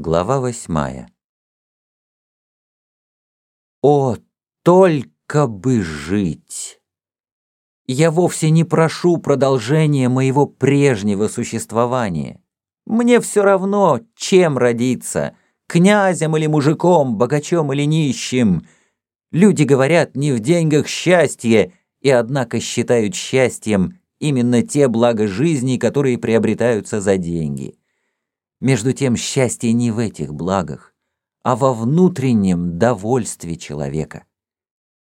Глава восьмая. О, только бы жить! Я вовсе не прошу продолжения моего прежнего существования. Мне все равно, чем родиться, князем или мужиком, богачом или нищим. Люди говорят, не в деньгах счастье, и однако считают счастьем именно те блага жизни, которые приобретаются за деньги. Между тем, счастье не в этих благах, а во внутреннем довольстве человека.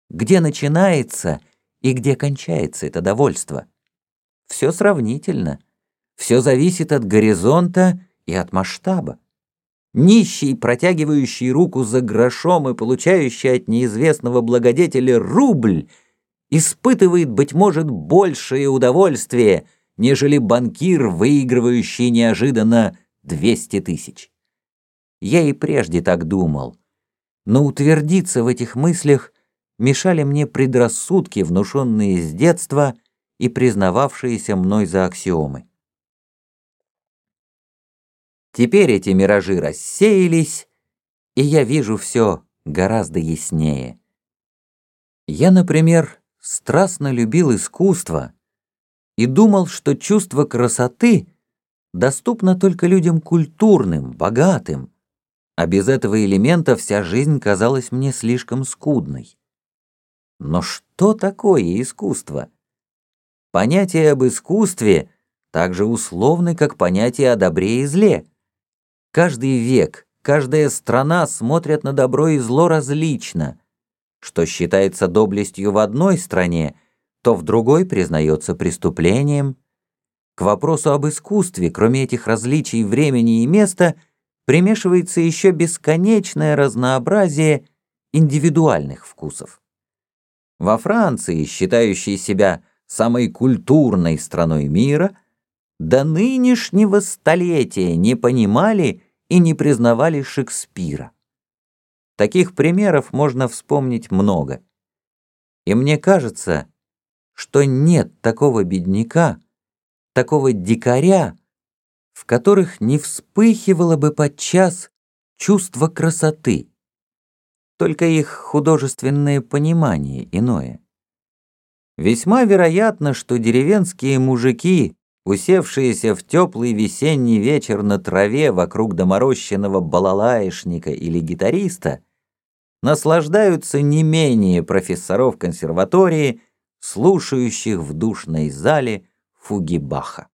Где начинается и где кончается это довольство? Все сравнительно. Все зависит от горизонта и от масштаба. Нищий, протягивающий руку за грошом и получающий от неизвестного благодетеля рубль, испытывает, быть может, большее удовольствие, нежели банкир, выигрывающий неожиданно 200 тысяч. Я и прежде так думал, но утвердиться в этих мыслях мешали мне предрассудки, внушенные с детства и признававшиеся мной за аксиомы. Теперь эти миражи рассеялись, и я вижу все гораздо яснее. Я, например, страстно любил искусство и думал, что чувство красоты — доступна только людям культурным, богатым, а без этого элемента вся жизнь казалась мне слишком скудной. Но что такое искусство? Понятие об искусстве так же условны, как понятие о добре и зле. Каждый век, каждая страна смотрят на добро и зло различно. Что считается доблестью в одной стране, то в другой признается преступлением – к вопросу об искусстве, кроме этих различий времени и места, примешивается еще бесконечное разнообразие индивидуальных вкусов. Во Франции, считающей себя самой культурной страной мира, до нынешнего столетия не понимали и не признавали Шекспира. Таких примеров можно вспомнить много. И мне кажется, что нет такого бедняка, такого дикаря, в которых не вспыхивало бы подчас чувство красоты, только их художественное понимание иное. Весьма вероятно, что деревенские мужики, усевшиеся в теплый весенний вечер на траве вокруг доморощенного балалаишника или гитариста, наслаждаются не менее профессоров консерватории, слушающих в душной зале фуги Баха.